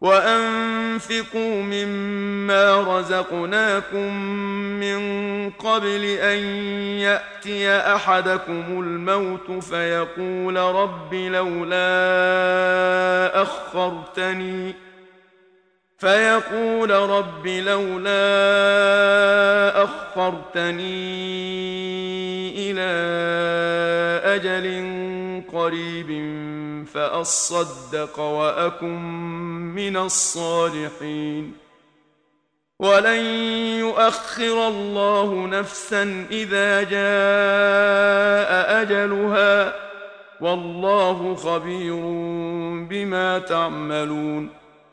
وأنفقوا مما رزقناكم من قبل أن يأتي أحدكم الموت فيقول رب لولا أخرتني فيقول رب لولا أخفرتني إلى أجل قريب فأصدق وأكن من الصالحين ولن يؤخر الله نفسا إذا جاء أجلها والله خبير بما تعملون